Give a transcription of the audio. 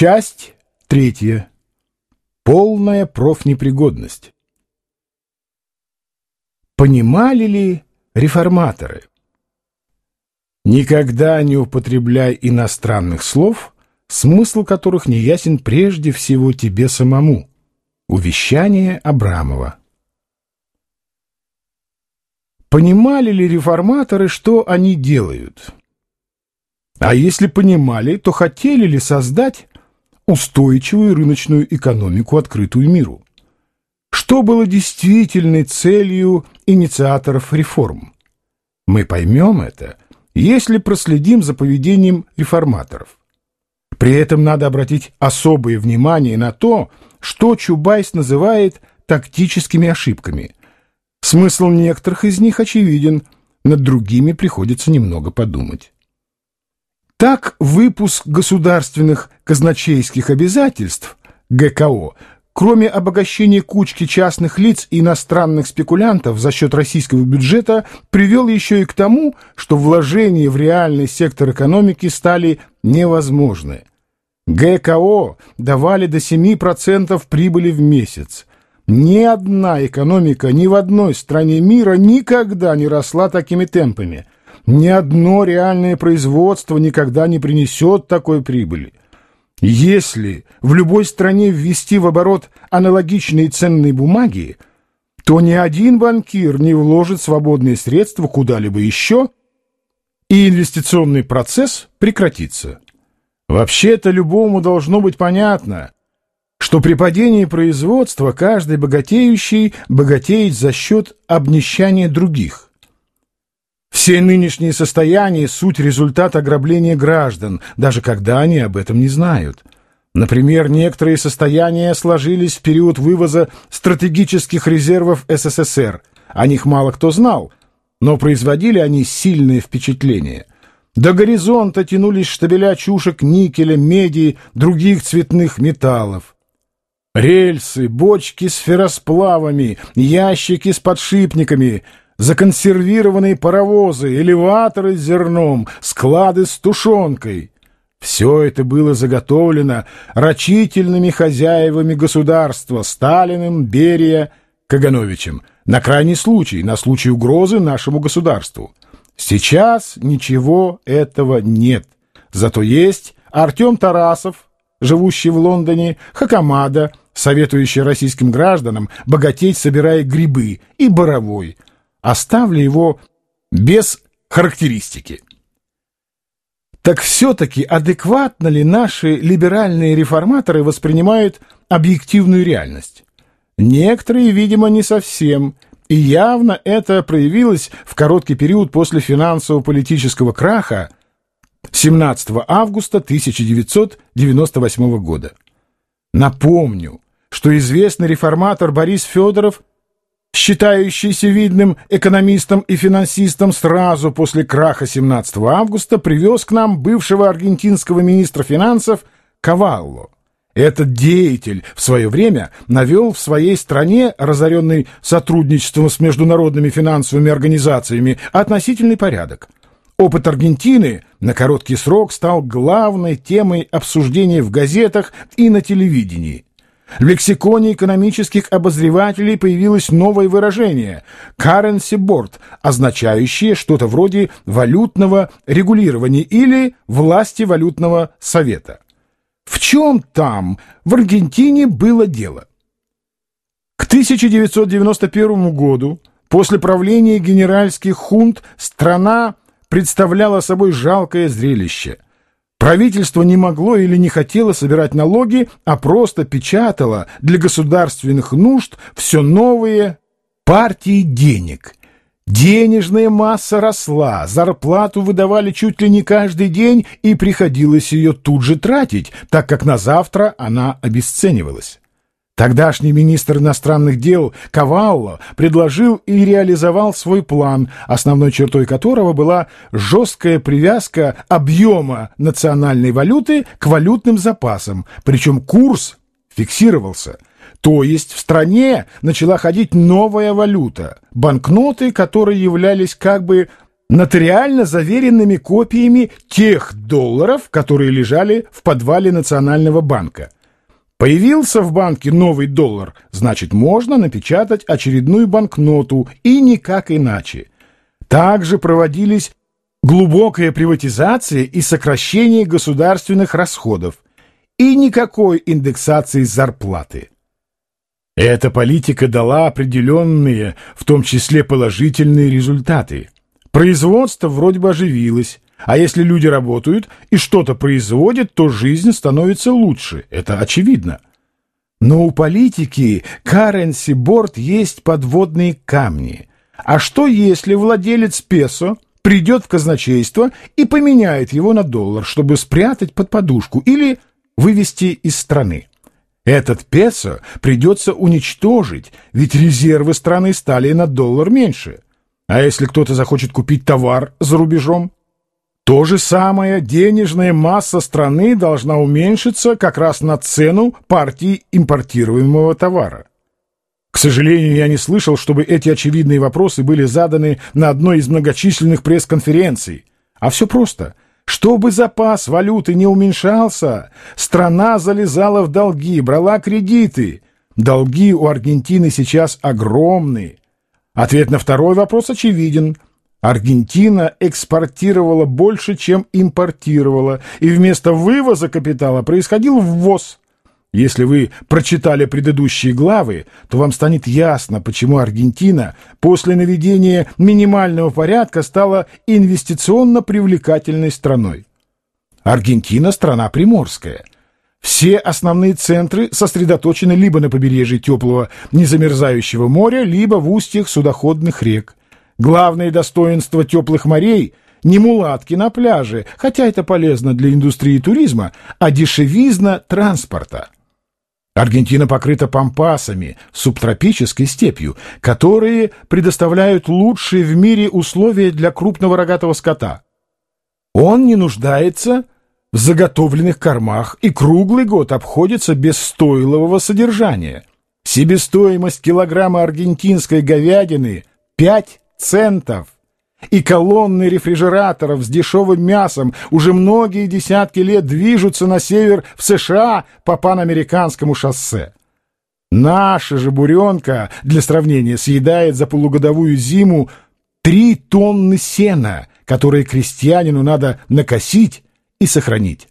Часть третья. Полная профнепригодность. Понимали ли реформаторы? Никогда не употребляй иностранных слов, смысл которых не ясен прежде всего тебе самому. Увещание Абрамова. Понимали ли реформаторы, что они делают? А если понимали, то хотели ли создать устойчивую рыночную экономику, открытую миру? Что было действительной целью инициаторов реформ? Мы поймем это, если проследим за поведением реформаторов. При этом надо обратить особое внимание на то, что Чубайс называет тактическими ошибками. Смысл некоторых из них очевиден, над другими приходится немного подумать. Так выпуск государственных казначейских обязательств ГКО, кроме обогащения кучки частных лиц и иностранных спекулянтов за счет российского бюджета, привел еще и к тому, что вложения в реальный сектор экономики стали невозможны. ГКО давали до 7% прибыли в месяц. Ни одна экономика ни в одной стране мира никогда не росла такими темпами – ни одно реальное производство никогда не принесет такой прибыли. Если в любой стране ввести в оборот аналогичные ценные бумаги, то ни один банкир не вложит свободные средства куда-либо еще, и инвестиционный процесс прекратится. Вообще-то любому должно быть понятно, что при падении производства каждый богатеющий богатеет за счет обнищания других. Все нынешние состояния – суть результат ограбления граждан, даже когда они об этом не знают. Например, некоторые состояния сложились в период вывоза стратегических резервов СССР. О них мало кто знал, но производили они сильное впечатление. До горизонта тянулись штабеля чушек никеля, меди, других цветных металлов. Рельсы, бочки с ферросплавами, ящики с подшипниками – законсервированные паровозы, элеваторы с зерном, склады с тушенкой. Все это было заготовлено рачительными хозяевами государства Сталиным, Берия, Кагановичем, на крайний случай, на случай угрозы нашему государству. Сейчас ничего этого нет. Зато есть Артем Тарасов, живущий в Лондоне, Хакамада, советующий российским гражданам богатеть, собирая грибы, и Боровой – Оставлю его без характеристики. Так все-таки адекватно ли наши либеральные реформаторы воспринимают объективную реальность? Некоторые, видимо, не совсем, и явно это проявилось в короткий период после финансово-политического краха 17 августа 1998 года. Напомню, что известный реформатор Борис Федоров считающийся видным экономистом и финансистом, сразу после краха 17 августа привез к нам бывшего аргентинского министра финансов Кавалло. Этот деятель в свое время навел в своей стране, разоренной сотрудничеством с международными финансовыми организациями, относительный порядок. Опыт Аргентины на короткий срок стал главной темой обсуждения в газетах и на телевидении. В лексиконе экономических обозревателей появилось новое выражение «currency board», означающее что-то вроде валютного регулирования или власти валютного совета. В чем там в Аргентине было дело? К 1991 году, после правления генеральских хунт, страна представляла собой жалкое зрелище – Правительство не могло или не хотело собирать налоги, а просто печатало для государственных нужд все новые партии денег. Денежная масса росла, зарплату выдавали чуть ли не каждый день, и приходилось ее тут же тратить, так как на завтра она обесценивалась. Тогдашний министр иностранных дел Кавалло предложил и реализовал свой план, основной чертой которого была жесткая привязка объема национальной валюты к валютным запасам, причем курс фиксировался. То есть в стране начала ходить новая валюта, банкноты, которые являлись как бы нотариально заверенными копиями тех долларов, которые лежали в подвале Национального банка. Появился в банке новый доллар, значит, можно напечатать очередную банкноту, и никак иначе. Также проводились глубокая приватизация и сокращение государственных расходов, и никакой индексации зарплаты. Эта политика дала определенные, в том числе положительные результаты. Производство вроде бы оживилось, а если люди работают и что-то производят, то жизнь становится лучше. Это очевидно. Но у политики currency board есть подводные камни. А что если владелец песо придет в казначейство и поменяет его на доллар, чтобы спрятать под подушку или вывести из страны? Этот песо придется уничтожить, ведь резервы страны стали на доллар меньше. А если кто-то захочет купить товар за рубежом? То же самое денежная масса страны должна уменьшиться как раз на цену партии импортируемого товара. К сожалению, я не слышал, чтобы эти очевидные вопросы были заданы на одной из многочисленных пресс-конференций. А все просто. Чтобы запас валюты не уменьшался, страна залезала в долги, брала кредиты. Долги у Аргентины сейчас огромные. Ответ на второй вопрос очевиден – Аргентина экспортировала больше, чем импортировала, и вместо вывоза капитала происходил ввоз. Если вы прочитали предыдущие главы, то вам станет ясно, почему Аргентина после наведения минимального порядка стала инвестиционно привлекательной страной. Аргентина – страна приморская. Все основные центры сосредоточены либо на побережье теплого незамерзающего моря, либо в устьях судоходных рек. Главное достоинство теплых морей – не мулатки на пляже, хотя это полезно для индустрии туризма, а дешевизна транспорта. Аргентина покрыта пампасами, субтропической степью, которые предоставляют лучшие в мире условия для крупного рогатого скота. Он не нуждается в заготовленных кормах и круглый год обходится без стойлового содержания. Себестоимость килограмма аргентинской говядины – 5 центов. И колонны рефрижераторов с дешевым мясом уже многие десятки лет движутся на север в США по панамериканскому шоссе. Наша же буренка, для сравнения, съедает за полугодовую зиму три тонны сена, которые крестьянину надо накосить и сохранить.